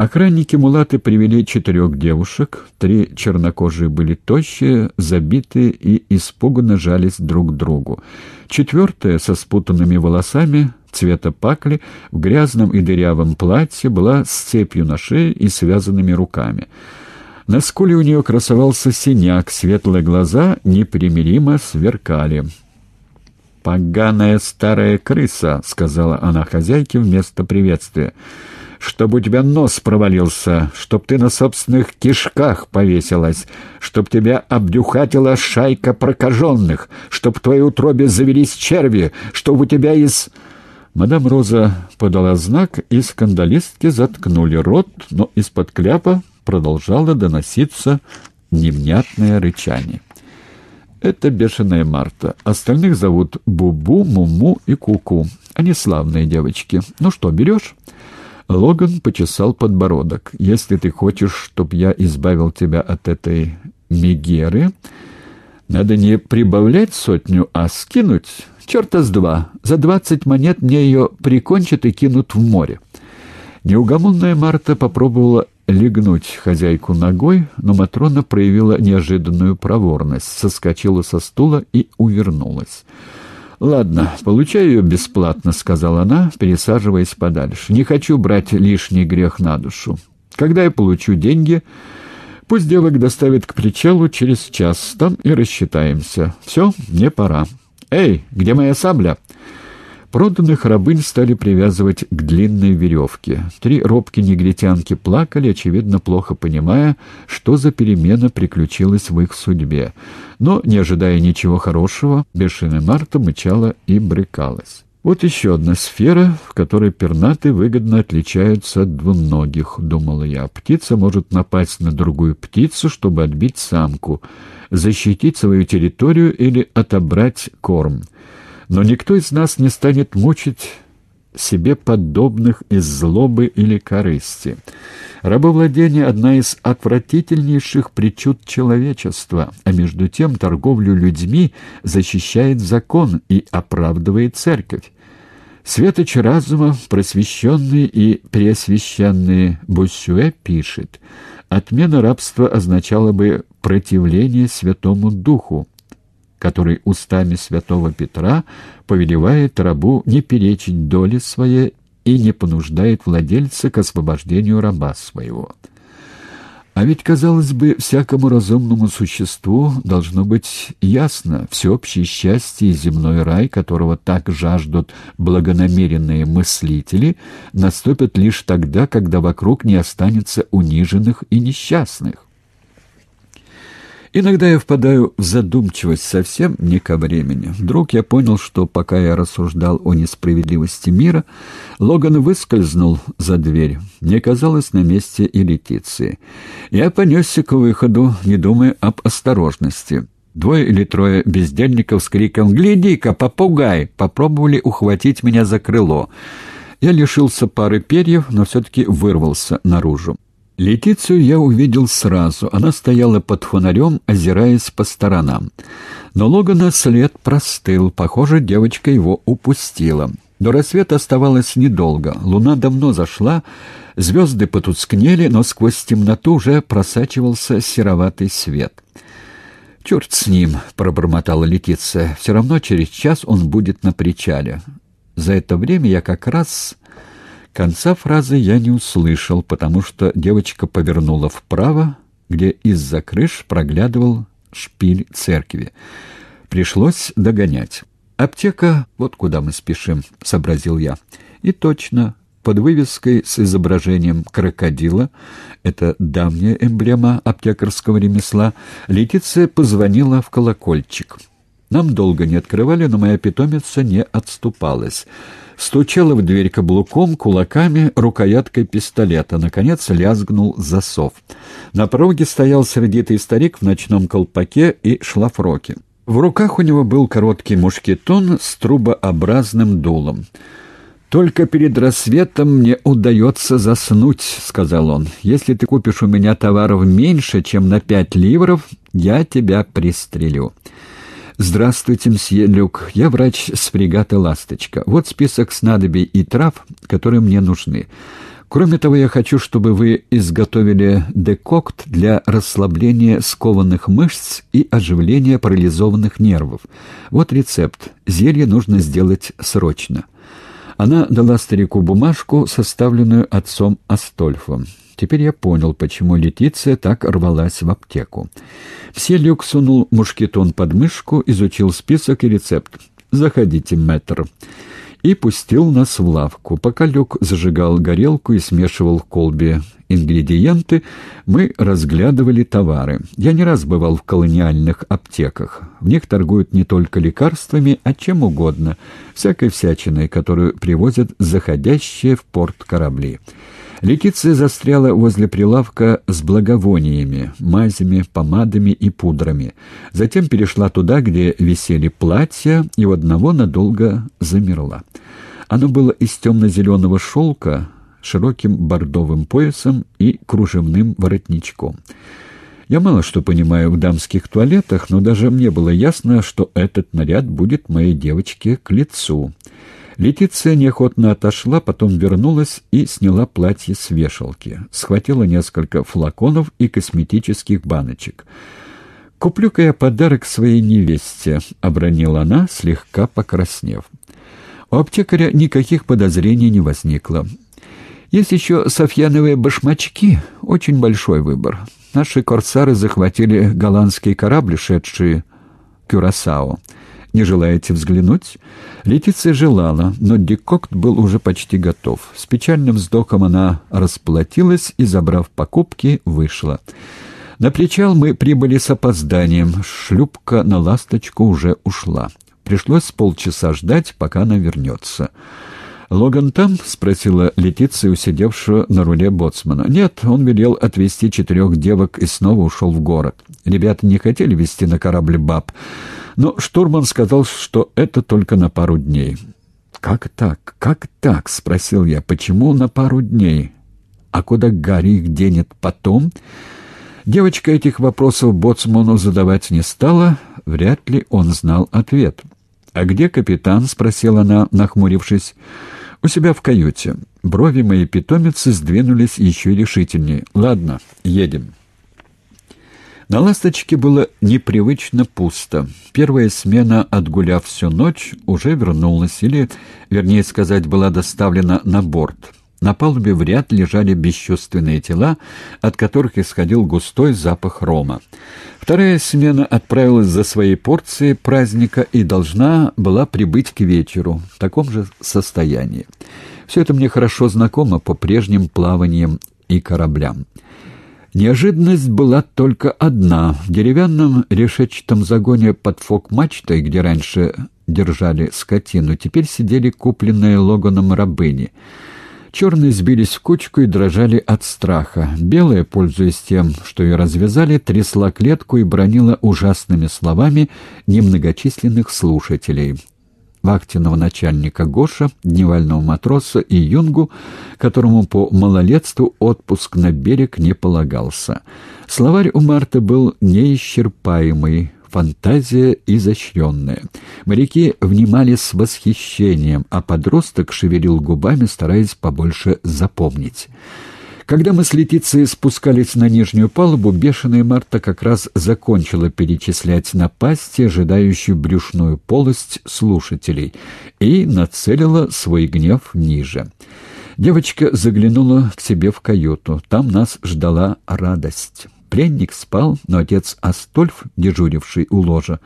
Охранники-мулаты привели четырех девушек, три чернокожие были тощие, забитые и испуганно жались друг к другу. Четвертая, со спутанными волосами, цвета пакли, в грязном и дырявом платье, была с цепью на шее и связанными руками. На скуле у нее красовался синяк, светлые глаза непримиримо сверкали. «Поганая старая крыса», — сказала она хозяйке вместо приветствия чтобы у тебя нос провалился, чтоб ты на собственных кишках повесилась, чтоб тебя обдюхатила шайка прокаженных, чтоб в твоей утробе завелись черви, чтоб у тебя из...» Мадам Роза подала знак, и скандалистки заткнули рот, но из-под кляпа продолжало доноситься невнятное рычание. Это бешеная Марта. Остальных зовут Бубу, Муму и Куку. -ку. Они славные девочки. Ну что, берешь?» Логан почесал подбородок. «Если ты хочешь, чтоб я избавил тебя от этой мегеры, надо не прибавлять сотню, а скинуть. Черта с два. За двадцать монет мне ее прикончат и кинут в море». Неугомонная Марта попробовала легнуть хозяйку ногой, но Матрона проявила неожиданную проворность, соскочила со стула и увернулась. «Ладно, получаю ее бесплатно», — сказала она, пересаживаясь подальше. «Не хочу брать лишний грех на душу. Когда я получу деньги, пусть девок доставят к причалу через час. Там и рассчитаемся. Все, мне пора. Эй, где моя сабля?» Проданных рабынь стали привязывать к длинной веревке. Три робкие негритянки плакали, очевидно, плохо понимая, что за перемена приключилась в их судьбе. Но, не ожидая ничего хорошего, бешеная Марта мычала и брыкалась. «Вот еще одна сфера, в которой пернаты выгодно отличаются от двуногих», — думала я. «Птица может напасть на другую птицу, чтобы отбить самку, защитить свою территорию или отобрать корм». Но никто из нас не станет мучить себе подобных из злобы или корысти. Рабовладение — одна из отвратительнейших причуд человечества, а между тем торговлю людьми защищает закон и оправдывает церковь. Светоч разума, просвещенный и преосвященный Буссюэ пишет, «Отмена рабства означала бы противление Святому Духу, который устами святого Петра повелевает рабу не перечить доли своей и не понуждает владельца к освобождению раба своего. А ведь, казалось бы, всякому разумному существу должно быть ясно всеобщее счастье и земной рай, которого так жаждут благонамеренные мыслители, наступит лишь тогда, когда вокруг не останется униженных и несчастных. Иногда я впадаю в задумчивость совсем не ко времени. Вдруг я понял, что пока я рассуждал о несправедливости мира, Логан выскользнул за дверь. Мне казалось на месте и Летиции. Я понесся к выходу, не думая об осторожности. Двое или трое бездельников с криком «Гляди-ка, попугай!» попробовали ухватить меня за крыло. Я лишился пары перьев, но все-таки вырвался наружу. Летицию я увидел сразу. Она стояла под фонарем, озираясь по сторонам. Но Логана след простыл. Похоже, девочка его упустила. До рассвета оставалось недолго. Луна давно зашла, звезды потускнели, но сквозь темноту уже просачивался сероватый свет. «Черт с ним!» — пробормотала Летиция. «Все равно через час он будет на причале. За это время я как раз Конца фразы я не услышал, потому что девочка повернула вправо, где из-за крыш проглядывал шпиль церкви. Пришлось догонять. «Аптека, вот куда мы спешим», — сообразил я. И точно, под вывеской с изображением крокодила, это давняя эмблема аптекарского ремесла, Летиция позвонила в колокольчик. Нам долго не открывали, но моя питомица не отступалась. Стучала в дверь каблуком, кулаками, рукояткой пистолета. Наконец лязгнул засов. На пороге стоял сердитый старик в ночном колпаке и шлафроке. В руках у него был короткий мушкетон с трубообразным дулом. «Только перед рассветом мне удается заснуть», — сказал он. «Если ты купишь у меня товаров меньше, чем на пять ливров, я тебя пристрелю». «Здравствуйте, мсье Люк. Я врач с фрегата «Ласточка». Вот список снадобий и трав, которые мне нужны. Кроме того, я хочу, чтобы вы изготовили декокт для расслабления скованных мышц и оживления парализованных нервов. Вот рецепт. Зелье нужно сделать срочно. Она дала старику бумажку, составленную отцом Астольфом. Теперь я понял, почему Летиция так рвалась в аптеку. Все люк сунул мушкетон под мышку, изучил список и рецепт. «Заходите, мэтр» и пустил нас в лавку. Пока Люк зажигал горелку и смешивал в колбе ингредиенты, мы разглядывали товары. Я не раз бывал в колониальных аптеках. В них торгуют не только лекарствами, а чем угодно, всякой всячиной, которую привозят заходящие в порт корабли. Летиция застряла возле прилавка с благовониями, мазями, помадами и пудрами. Затем перешла туда, где висели платья, и у одного надолго замерла. Оно было из темно-зеленого шелка, широким бордовым поясом и кружевным воротничком. Я мало что понимаю в дамских туалетах, но даже мне было ясно, что этот наряд будет моей девочке к лицу. Летиция неохотно отошла, потом вернулась и сняла платье с вешалки. Схватила несколько флаконов и косметических баночек. «Куплю-ка я подарок своей невесте», — обронила она, слегка покраснев. У аптекаря никаких подозрений не возникло. Есть еще софьяновые башмачки, очень большой выбор. Наши корсары захватили голландский корабль, шедший Кюрасао. Не желаете взглянуть?» Летиция желала, но декокт был уже почти готов. С печальным вздохом она расплатилась и, забрав покупки, вышла. На причал мы прибыли с опозданием. Шлюпка на ласточку уже ушла. Пришлось полчаса ждать, пока она вернется. «Логан там?» — спросила Летиция, усидевшего на руле боцмана. «Нет, он велел отвезти четырех девок и снова ушел в город. Ребята не хотели везти на корабль баб». Но штурман сказал, что это только на пару дней. «Как так? Как так?» — спросил я. «Почему на пару дней? А куда Гарри их денет потом?» Девочка этих вопросов Боцману задавать не стала, вряд ли он знал ответ. «А где капитан?» — спросила она, нахмурившись. «У себя в каюте». Брови моей питомицы сдвинулись еще решительнее. «Ладно, едем». На «Ласточке» было непривычно пусто. Первая смена, отгуляв всю ночь, уже вернулась, или, вернее сказать, была доставлена на борт. На палубе в ряд лежали бесчувственные тела, от которых исходил густой запах рома. Вторая смена отправилась за своей порцией праздника и должна была прибыть к вечеру в таком же состоянии. Все это мне хорошо знакомо по прежним плаваниям и кораблям. Неожиданность была только одна. В деревянном решетчатом загоне под фок-мачтой, где раньше держали скотину, теперь сидели купленные Логаном рабыни. Черные сбились в кучку и дрожали от страха. Белая, пользуясь тем, что ее развязали, трясла клетку и бронила ужасными словами немногочисленных слушателей вахтенного начальника Гоша, дневального матроса и юнгу, которому по малолетству отпуск на берег не полагался. Словарь у Марты был неисчерпаемый, фантазия изощренная. Моряки внимали с восхищением, а подросток шевелил губами, стараясь побольше запомнить. Когда мы с Летицией спускались на нижнюю палубу, бешеная Марта как раз закончила перечислять напасти, ожидающую брюшную полость слушателей, и нацелила свой гнев ниже. Девочка заглянула к себе в каюту. Там нас ждала радость. Пленник спал, но отец Астольф, дежуривший у ложа,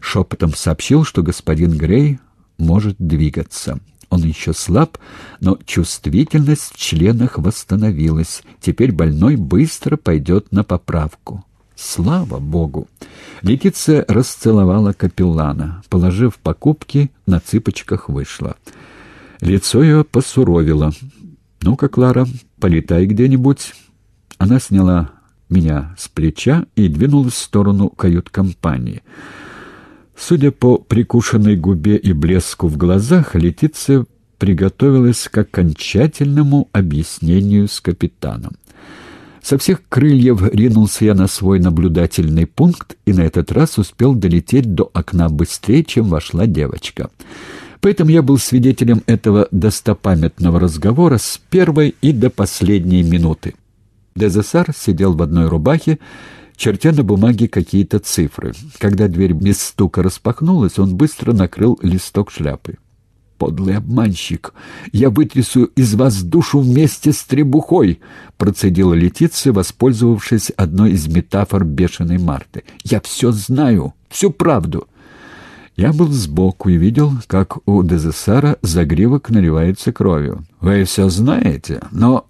шепотом сообщил, что господин Грей может двигаться. Он еще слаб, но чувствительность в членах восстановилась. Теперь больной быстро пойдет на поправку. Слава Богу! Летиция расцеловала капеллана. Положив покупки, на цыпочках вышла. Лицо ее посуровило. «Ну-ка, Клара, полетай где-нибудь». Она сняла меня с плеча и двинулась в сторону кают-компании. Судя по прикушенной губе и блеску в глазах, Летиция приготовилась к окончательному объяснению с капитаном. Со всех крыльев ринулся я на свой наблюдательный пункт и на этот раз успел долететь до окна быстрее, чем вошла девочка. Поэтому я был свидетелем этого достопамятного разговора с первой и до последней минуты. Дезессар сидел в одной рубахе, чертя на бумаге какие-то цифры. Когда дверь без стука распахнулась, он быстро накрыл листок шляпы. «Подлый обманщик! Я вытрясу из вас душу вместе с требухой!» — процедила Летиция, воспользовавшись одной из метафор бешеной Марты. «Я все знаю, всю правду!» Я был сбоку и видел, как у Дезессара загривок наливается кровью. «Вы все знаете? Но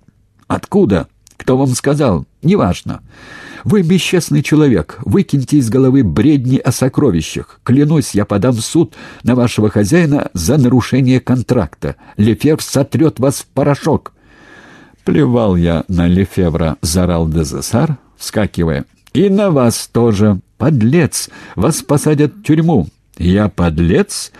откуда? Кто вам сказал? Неважно. Вы бесчестный человек. Выкиньте из головы бредни о сокровищах. Клянусь, я подам в суд на вашего хозяина за нарушение контракта. Лефевр сотрет вас в порошок». «Плевал я на Лефевра», — зарал Дезессар, вскакивая. «И на вас тоже. Подлец! Вас посадят в тюрьму. «Я подлец?»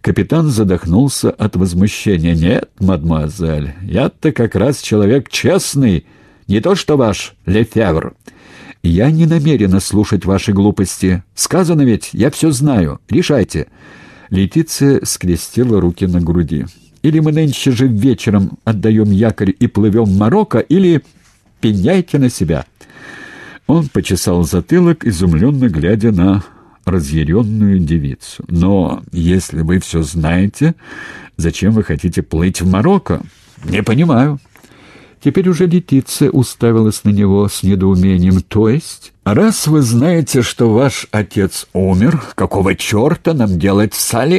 Капитан задохнулся от возмущения. «Нет, мадемуазель, я-то как раз человек честный, не то что ваш Лефевр. Я не намерена слушать ваши глупости. Сказано ведь, я все знаю. Решайте». Летиция скрестила руки на груди. «Или мы нынче же вечером отдаем якорь и плывем в Марокко, или пеняйте на себя». Он почесал затылок, изумленно глядя на разъяренную девицу. «Но если вы все знаете, зачем вы хотите плыть в Марокко? Не понимаю». Теперь уже Летиция уставилась на него с недоумением. «То есть, раз вы знаете, что ваш отец умер, какого черта нам делать в Сале?»